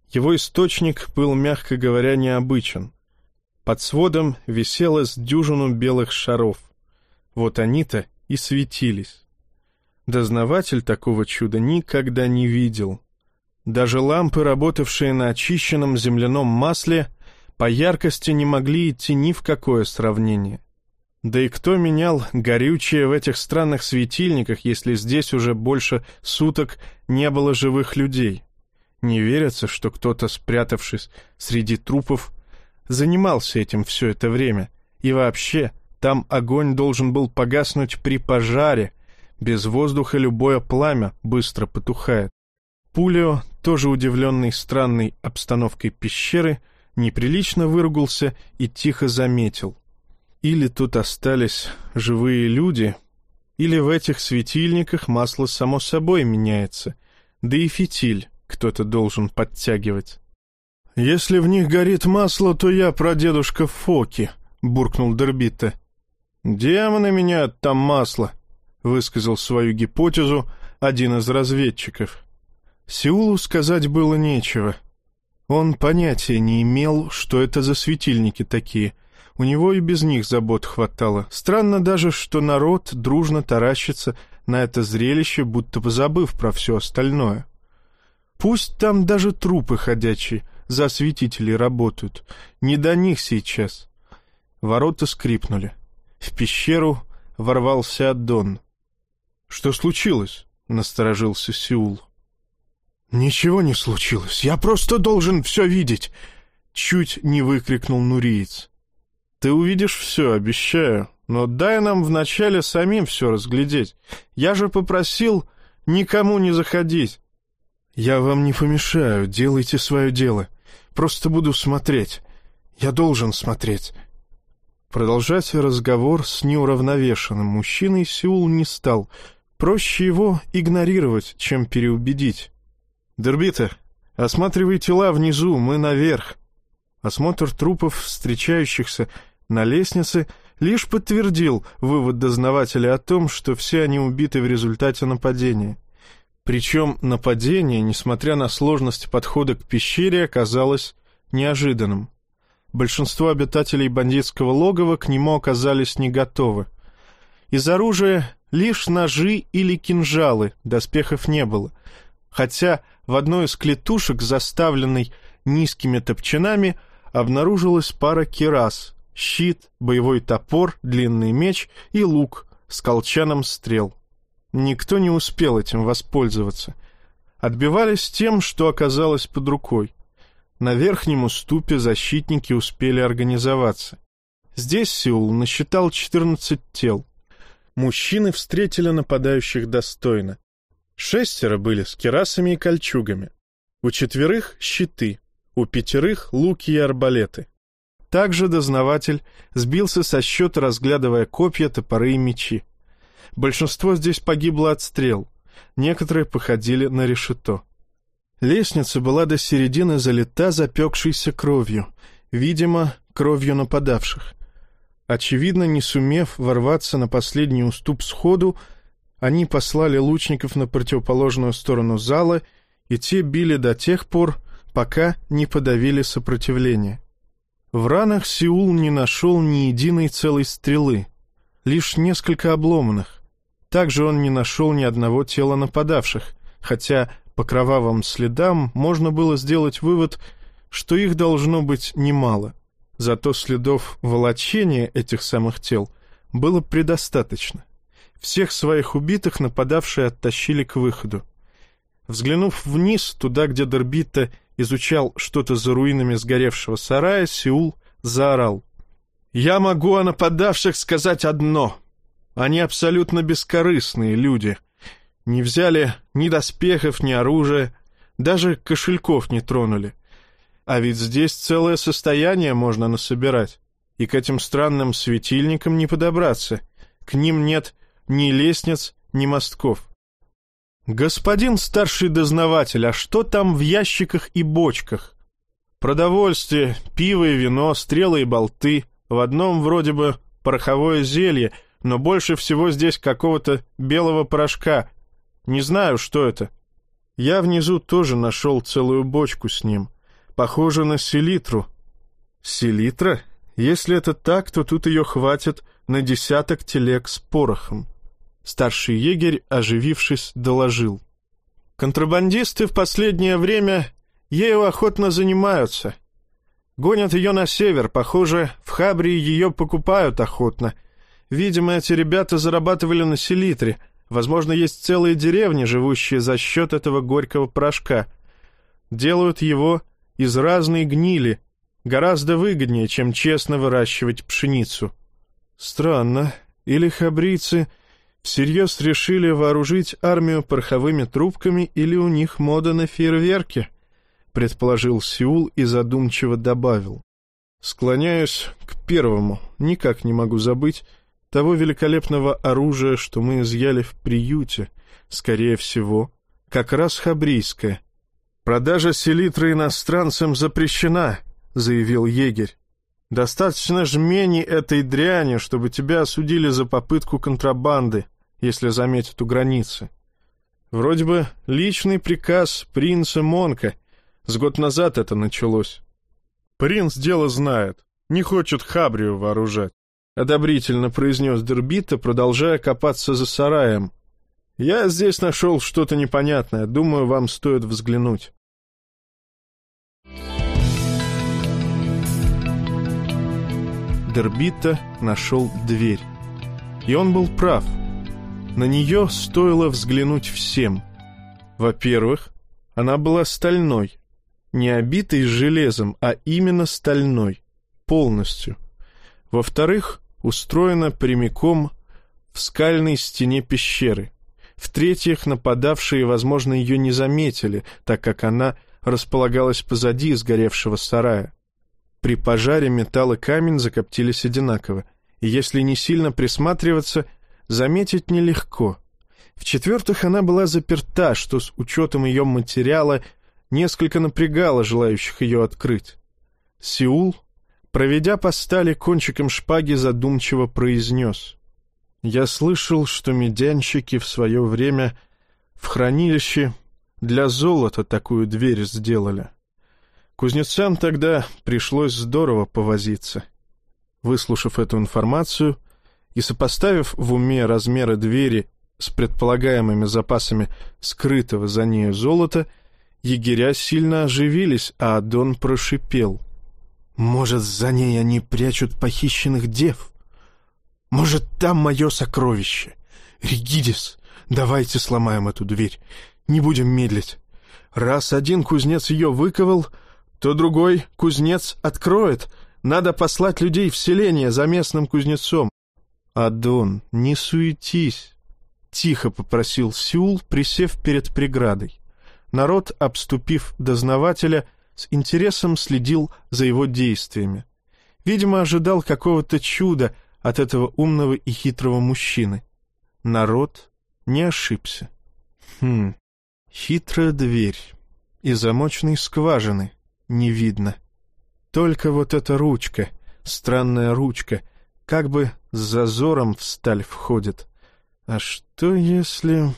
Его источник был, мягко говоря, необычен. Под сводом висело с дюжину белых шаров. Вот они-то и светились. Дознаватель такого чуда никогда не видел. Даже лампы, работавшие на очищенном земляном масле, по яркости не могли идти ни в какое сравнение. Да и кто менял горючее в этих странных светильниках, если здесь уже больше суток не было живых людей? Не верится, что кто-то, спрятавшись среди трупов, занимался этим все это время. И вообще, там огонь должен был погаснуть при пожаре. Без воздуха любое пламя быстро потухает. Пулио, тоже удивленный странной обстановкой пещеры, неприлично выругался и тихо заметил. Или тут остались живые люди, или в этих светильниках масло само собой меняется, да и фитиль кто-то должен подтягивать. «Если в них горит масло, то я прадедушка Фоки», — буркнул Дербита. «Демоны меняют там масло», — высказал свою гипотезу один из разведчиков. Сеулу сказать было нечего. Он понятия не имел, что это за светильники такие — у него и без них забот хватало. Странно даже, что народ дружно таращится на это зрелище, будто позабыв про все остальное. Пусть там даже трупы ходячие за осветителей работают. Не до них сейчас. Ворота скрипнули. В пещеру ворвался Аддон. «Что случилось?» — насторожился Сеул. «Ничего не случилось. Я просто должен все видеть!» Чуть не выкрикнул Нуриец. Ты увидишь все, обещаю. Но дай нам вначале самим все разглядеть. Я же попросил никому не заходить. Я вам не помешаю, делайте свое дело. Просто буду смотреть. Я должен смотреть. Продолжать разговор с неуравновешенным мужчиной Сеул не стал. Проще его игнорировать, чем переубедить. «Дербита, осматривай тела внизу, мы наверх». Осмотр трупов, встречающихся на лестнице лишь подтвердил вывод дознавателя о том, что все они убиты в результате нападения. Причем нападение, несмотря на сложность подхода к пещере, оказалось неожиданным. Большинство обитателей бандитского логова к нему оказались не готовы. Из оружия лишь ножи или кинжалы, доспехов не было. Хотя в одной из клетушек, заставленной низкими топчанами, обнаружилась пара кирас, щит, боевой топор, длинный меч и лук с колчаном стрел. Никто не успел этим воспользоваться. Отбивались тем, что оказалось под рукой. На верхнем уступе защитники успели организоваться. Здесь Сеул насчитал 14 тел. Мужчины встретили нападающих достойно. Шестеро были с керасами и кольчугами. У четверых — щиты, у пятерых — луки и арбалеты. Также дознаватель сбился со счета, разглядывая копья, топоры и мечи. Большинство здесь погибло от стрел, некоторые походили на решето. Лестница была до середины залита запекшейся кровью, видимо, кровью нападавших. Очевидно, не сумев ворваться на последний уступ сходу, они послали лучников на противоположную сторону зала, и те били до тех пор, пока не подавили сопротивление. В ранах Сеул не нашел ни единой целой стрелы, лишь несколько обломанных. Также он не нашел ни одного тела нападавших, хотя по кровавым следам можно было сделать вывод, что их должно быть немало. Зато следов волочения этих самых тел было предостаточно. Всех своих убитых нападавшие оттащили к выходу. Взглянув вниз, туда, где Дербита изучал что-то за руинами сгоревшего сарая, Сеул заорал. «Я могу о нападавших сказать одно. Они абсолютно бескорыстные люди. Не взяли ни доспехов, ни оружия, даже кошельков не тронули. А ведь здесь целое состояние можно насобирать, и к этим странным светильникам не подобраться. К ним нет ни лестниц, ни мостков. «Господин старший дознаватель, а что там в ящиках и бочках?» «Продовольствие, пиво и вино, стрелы и болты. В одном вроде бы пороховое зелье, но больше всего здесь какого-то белого порошка, Не знаю, что это. Я внизу тоже нашел целую бочку с ним. Похоже на селитру. Селитра? Если это так, то тут ее хватит на десяток телег с порохом. Старший егерь, оживившись, доложил. Контрабандисты в последнее время ею охотно занимаются. Гонят ее на север, похоже, в Хабрии ее покупают охотно. Видимо, эти ребята зарабатывали на селитре. Возможно, есть целые деревни, живущие за счет этого горького порошка. Делают его из разной гнили, гораздо выгоднее, чем честно выращивать пшеницу. Странно. Или хабрийцы всерьез решили вооружить армию пороховыми трубками, или у них мода на фейерверки, предположил Сеул и задумчиво добавил. Склоняюсь к первому, никак не могу забыть того великолепного оружия, что мы изъяли в приюте, скорее всего, как раз хабрийское. Продажа селитры иностранцам запрещена, заявил егерь. Достаточно жмени этой дряни, чтобы тебя осудили за попытку контрабанды, если заметят у границы. Вроде бы личный приказ принца Монка. С год назад это началось. Принц дело знает, не хочет Хабрию вооружать. Одобрительно произнес Дербита, продолжая копаться за сараем. Я здесь нашел что-то непонятное, думаю, вам стоит взглянуть. Дербита нашел дверь. И он был прав. На нее стоило взглянуть всем. Во-первых, она была стальной. Не обитой железом, а именно стальной. Полностью. Во-вторых, устроена прямиком в скальной стене пещеры. В-третьих, нападавшие, возможно, ее не заметили, так как она располагалась позади сгоревшего сарая. При пожаре металл и камень закоптились одинаково, и если не сильно присматриваться, заметить нелегко. В-четвертых, она была заперта, что с учетом ее материала несколько напрягало желающих ее открыть. Сеул, проведя по стали кончиком шпаги, задумчиво произнес. «Я слышал, что медянщики в свое время в хранилище для золота такую дверь сделали. Кузнецам тогда пришлось здорово повозиться. Выслушав эту информацию и сопоставив в уме размеры двери с предполагаемыми запасами скрытого за нею золота, егеря сильно оживились, а Адон прошипел. «Может, за ней они прячут похищенных дев? Может, там мое сокровище? Ригидис, давайте сломаем эту дверь, не будем медлить. Раз один кузнец ее выковал, то другой кузнец откроет. Надо послать людей в селение за местным кузнецом. Адон, не суетись, тихо попросил Сеул, присев перед преградой. Народ, обступив дознавателя, с интересом следил за его действиями. Видимо, ожидал какого-то чуда от этого умного и хитрого мужчины. Народ не ошибся. Хм, хитрая дверь и замочной скважины не видно. Только вот эта ручка, странная ручка, как бы с зазором в сталь входит. А что если...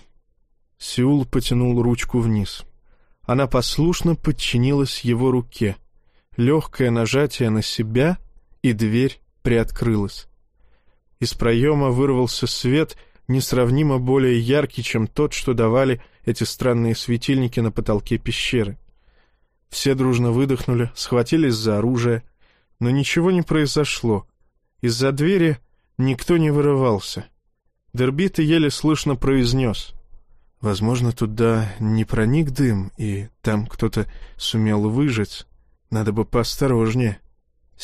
Сеул потянул ручку вниз. Она послушно подчинилась его руке. Легкое нажатие на себя, и дверь приоткрылась. Из проема вырвался свет, несравнимо более яркий, чем тот, что давали эти странные светильники на потолке пещеры. Все дружно выдохнули, схватились за оружие, но ничего не произошло. Из-за двери никто не вырывался. Дербит еле слышно произнес. «Возможно, туда не проник дым, и там кто-то сумел выжить. Надо бы поосторожнее».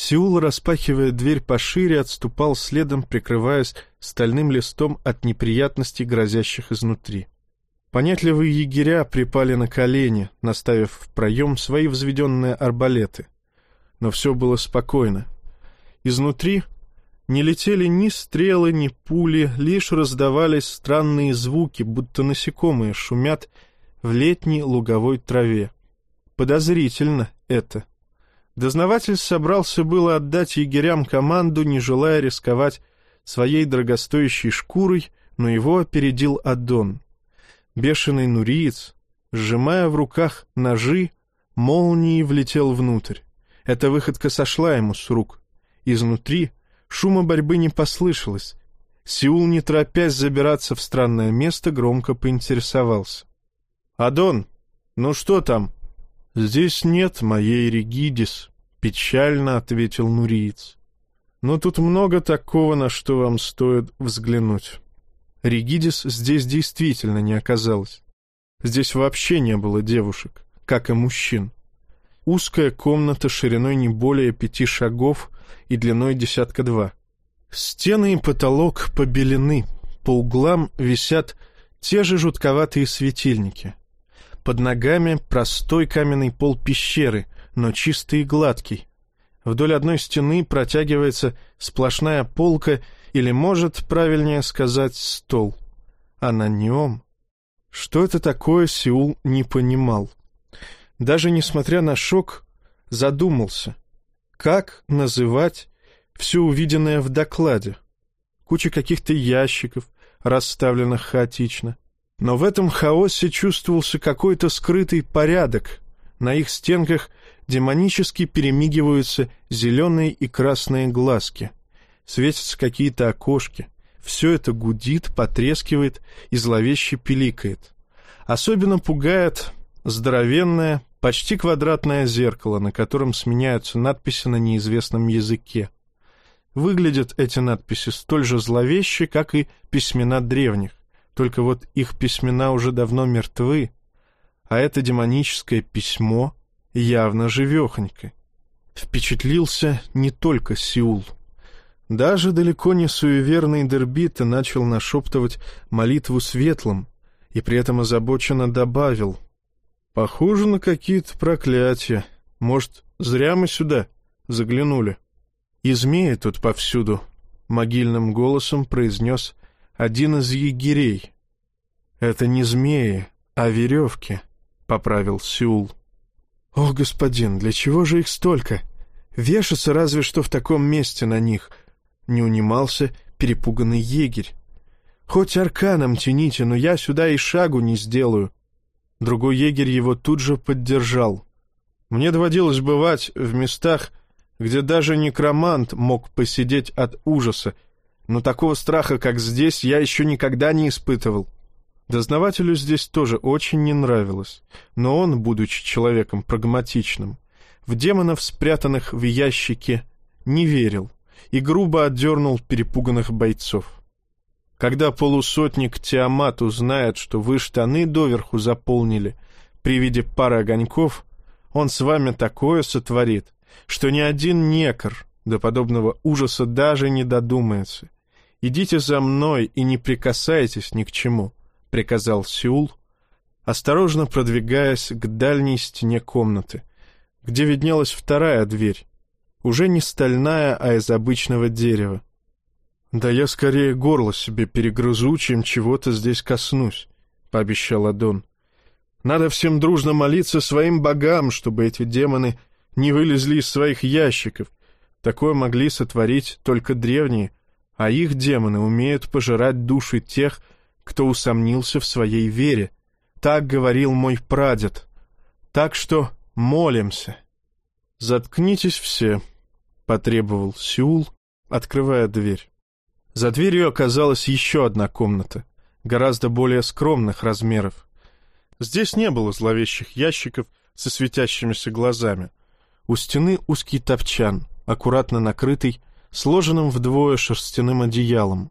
Сеул, распахивая дверь пошире, отступал следом, прикрываясь стальным листом от неприятностей, грозящих изнутри. Понятливые егеря припали на колени, наставив в проем свои взведенные арбалеты. Но все было спокойно. Изнутри не летели ни стрелы, ни пули, лишь раздавались странные звуки, будто насекомые шумят в летней луговой траве. Подозрительно это. Дознаватель собрался было отдать егерям команду, не желая рисковать своей дорогостоящей шкурой, но его опередил Адон — Бешеный нуриец, сжимая в руках ножи, молнией влетел внутрь. Эта выходка сошла ему с рук. Изнутри шума борьбы не послышалось. Сеул, не торопясь забираться в странное место, громко поинтересовался. «Адон, ну что там?» «Здесь нет моей Регидис», — печально ответил Нуриец. «Но тут много такого, на что вам стоит взглянуть». Регидис здесь действительно не оказалось. Здесь вообще не было девушек, как и мужчин. Узкая комната шириной не более пяти шагов и длиной десятка два. Стены и потолок побелены, по углам висят те же жутковатые светильники. Под ногами простой каменный пол пещеры, но чистый и гладкий. Вдоль одной стены протягивается сплошная полка, или, может, правильнее сказать, стол. А на нем... Что это такое, Сеул не понимал. Даже несмотря на шок, задумался, как называть все увиденное в докладе. Куча каких-то ящиков, расставленных хаотично. Но в этом хаосе чувствовался какой-то скрытый порядок. На их стенках демонически перемигиваются зеленые и красные глазки. Светятся какие-то окошки. Все это гудит, потрескивает и зловеще пиликает. Особенно пугает здоровенное, почти квадратное зеркало, на котором сменяются надписи на неизвестном языке. Выглядят эти надписи столь же зловеще, как и письмена древних, только вот их письмена уже давно мертвы, а это демоническое письмо явно живехонько. Впечатлился не только Сеул. Даже далеко не суеверный Дербита начал нашептывать молитву светлым и при этом озабоченно добавил — Похоже на какие-то проклятия. Может, зря мы сюда заглянули. И змеи тут повсюду, — могильным голосом произнес один из егерей. Это не змеи, а веревки, — поправил Сеул. О, господин, для чего же их столько? Вешаться разве что в таком месте на них, — не унимался перепуганный егерь. Хоть арканом тяните, но я сюда и шагу не сделаю. Другой егерь его тут же поддержал. Мне доводилось бывать в местах, где даже некромант мог посидеть от ужаса, но такого страха, как здесь, я еще никогда не испытывал. Дознавателю здесь тоже очень не нравилось, но он, будучи человеком прагматичным, в демонов, спрятанных в ящике, не верил и грубо отдернул перепуганных бойцов. Когда полусотник Тиамат узнает, что вы штаны доверху заполнили при виде пары огоньков, он с вами такое сотворит, что ни один некор до подобного ужаса даже не додумается. «Идите за мной и не прикасайтесь ни к чему», — приказал Сеул, осторожно продвигаясь к дальней стене комнаты, где виднелась вторая дверь, уже не стальная, а из обычного дерева. «Да я скорее горло себе перегрызу, чем чего-то здесь коснусь», — пообещал Адон. «Надо всем дружно молиться своим богам, чтобы эти демоны не вылезли из своих ящиков. Такое могли сотворить только древние, а их демоны умеют пожирать души тех, кто усомнился в своей вере. Так говорил мой прадед. Так что молимся». «Заткнитесь все», — потребовал Сеул, открывая дверь. За дверью оказалась еще одна комната, гораздо более скромных размеров. Здесь не было зловещих ящиков со светящимися глазами. У стены узкий топчан, аккуратно накрытый, сложенным вдвое шерстяным одеялом.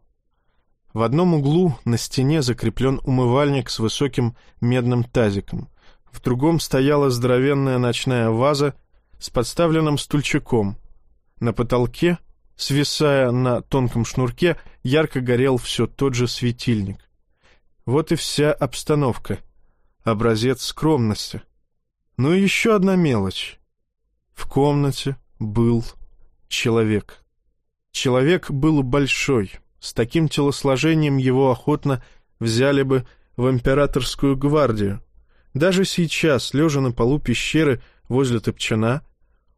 В одном углу на стене закреплен умывальник с высоким медным тазиком, в другом стояла здоровенная ночная ваза с подставленным стульчиком. На потолке свисая на тонком шнурке, ярко горел все тот же светильник. Вот и вся обстановка. Образец скромности. Ну и еще одна мелочь. В комнате был человек. Человек был большой. С таким телосложением его охотно взяли бы в императорскую гвардию. Даже сейчас, лежа на полу пещеры возле топчана,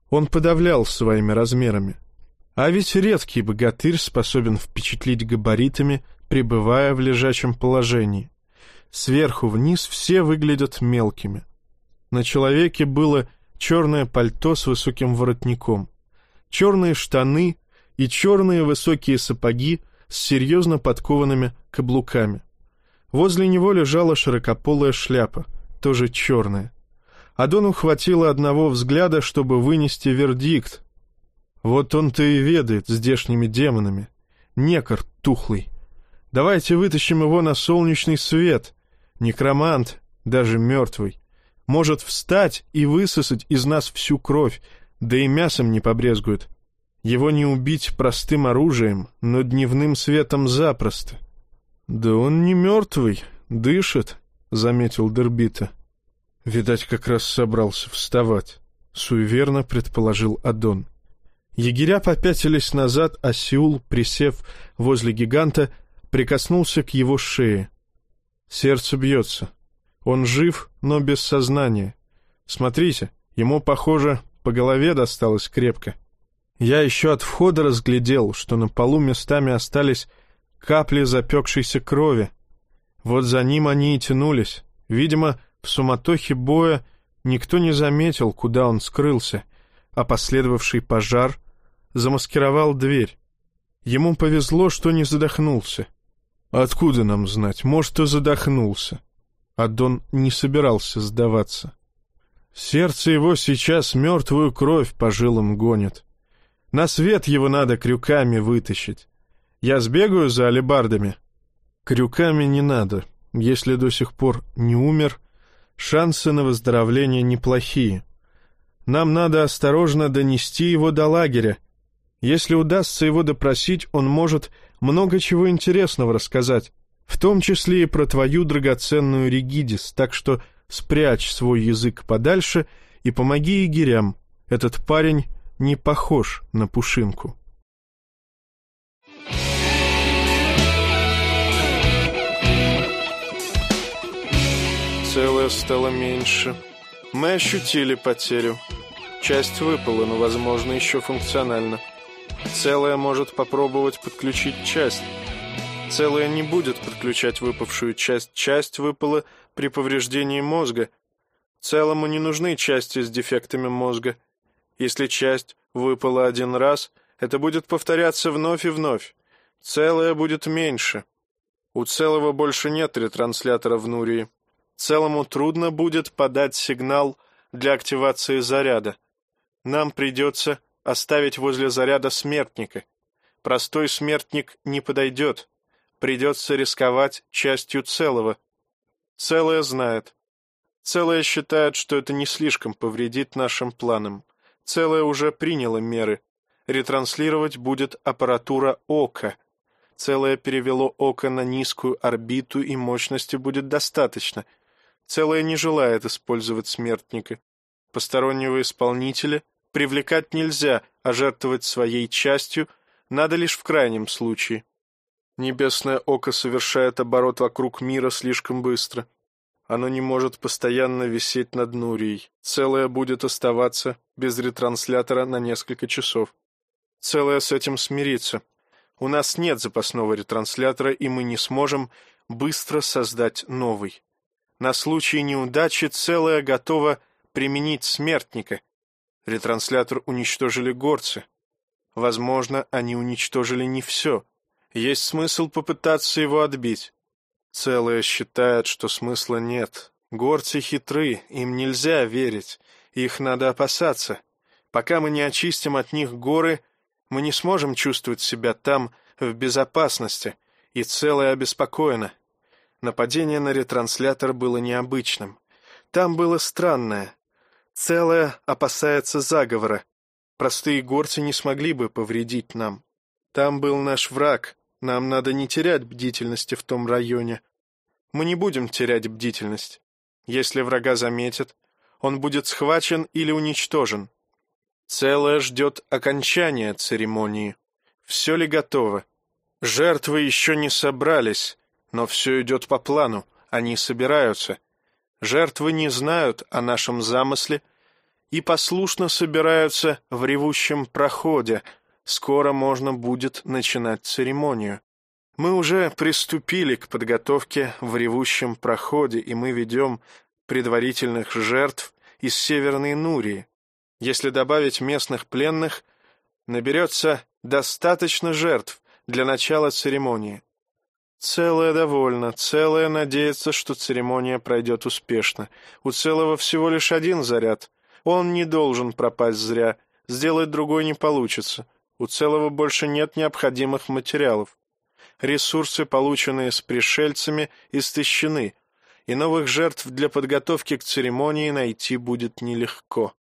он подавлял своими размерами. А ведь редкий богатырь способен впечатлить габаритами, пребывая в лежачем положении. Сверху вниз все выглядят мелкими. На человеке было черное пальто с высоким воротником, черные штаны и черные высокие сапоги с серьезно подкованными каблуками. Возле него лежала широкополая шляпа, тоже черная. Адону хватило одного взгляда, чтобы вынести вердикт. Вот он-то и ведает здешними демонами. Некор тухлый. Давайте вытащим его на солнечный свет. Некромант, даже мертвый, может встать и высосать из нас всю кровь, да и мясом не побрезгует. Его не убить простым оружием, но дневным светом запросто. «Да он не мертвый, дышит», — заметил Дербита. Видать, как раз собрался вставать, — суеверно предположил Адон. Егеря попятились назад, а Сеул, присев возле гиганта, прикоснулся к его шее. Сердце бьется. Он жив, но без сознания. Смотрите, ему, похоже, по голове досталось крепко. Я еще от входа разглядел, что на полу местами остались капли запекшейся крови. Вот за ним они и тянулись. Видимо, в суматохе боя никто не заметил, куда он скрылся, а последовавший пожар замаскировал дверь. Ему повезло, что не задохнулся. Откуда нам знать? Может, и задохнулся. Адон не собирался сдаваться. Сердце его сейчас мертвую кровь по жилам гонит. На свет его надо крюками вытащить. Я сбегаю за алебардами. Крюками не надо. Если до сих пор не умер, шансы на выздоровление неплохие. Нам надо осторожно донести его до лагеря. Если удастся его допросить, он может много чего интересного рассказать, в том числе и про твою драгоценную Регидис, так что спрячь свой язык подальше и помоги егерям. Этот парень не похож на Пушинку. Целое стало меньше. Мы ощутили потерю. Часть выпала, но, возможно, еще функционально. Целое может попробовать подключить часть. Целое не будет подключать выпавшую часть. Часть выпала при повреждении мозга. Целому не нужны части с дефектами мозга. Если часть выпала один раз, это будет повторяться вновь и вновь. Целое будет меньше. У целого больше нет ретранслятора в Нурии целому трудно будет подать сигнал для активации заряда. Нам придется оставить возле заряда смертника. Простой смертник не подойдет. Придется рисковать частью целого. Целое знает. Целое считает, что это не слишком повредит нашим планам. Целое уже приняло меры. Ретранслировать будет аппаратура ока. Целое перевело око на низкую орбиту, и мощности будет достаточно — Целое не желает использовать смертника. Постороннего исполнителя привлекать нельзя, а жертвовать своей частью надо лишь в крайнем случае. Небесное око совершает оборот вокруг мира слишком быстро. Оно не может постоянно висеть над Нурией. Целое будет оставаться без ретранслятора на несколько часов. Целое с этим смирится. У нас нет запасного ретранслятора, и мы не сможем быстро создать новый. На случай неудачи целое готово применить смертника. Ретранслятор уничтожили горцы. Возможно, они уничтожили не все. Есть смысл попытаться его отбить. Целое считает, что смысла нет. Горцы хитры, им нельзя верить, их надо опасаться. Пока мы не очистим от них горы, мы не сможем чувствовать себя там в безопасности, и целое обеспокоено. Нападение на ретранслятор было необычным. Там было странное. Целое опасается заговора. Простые горцы не смогли бы повредить нам. Там был наш враг. Нам надо не терять бдительности в том районе. Мы не будем терять бдительность. Если врага заметят, он будет схвачен или уничтожен. Целое ждет окончания церемонии. Все ли готово? Жертвы еще не собрались, но все идет по плану, они собираются. Жертвы не знают о нашем замысле и послушно собираются в ревущем проходе. Скоро можно будет начинать церемонию. Мы уже приступили к подготовке в ревущем проходе, и мы ведем предварительных жертв из Северной Нурии. Если добавить местных пленных, наберется достаточно жертв для начала церемонии. Целая довольна, целая надеется, что церемония пройдет успешно. У целого всего лишь один заряд. Он не должен пропасть зря, сделать другой не получится. У целого больше нет необходимых материалов. Ресурсы, полученные с пришельцами, истощены, и новых жертв для подготовки к церемонии найти будет нелегко.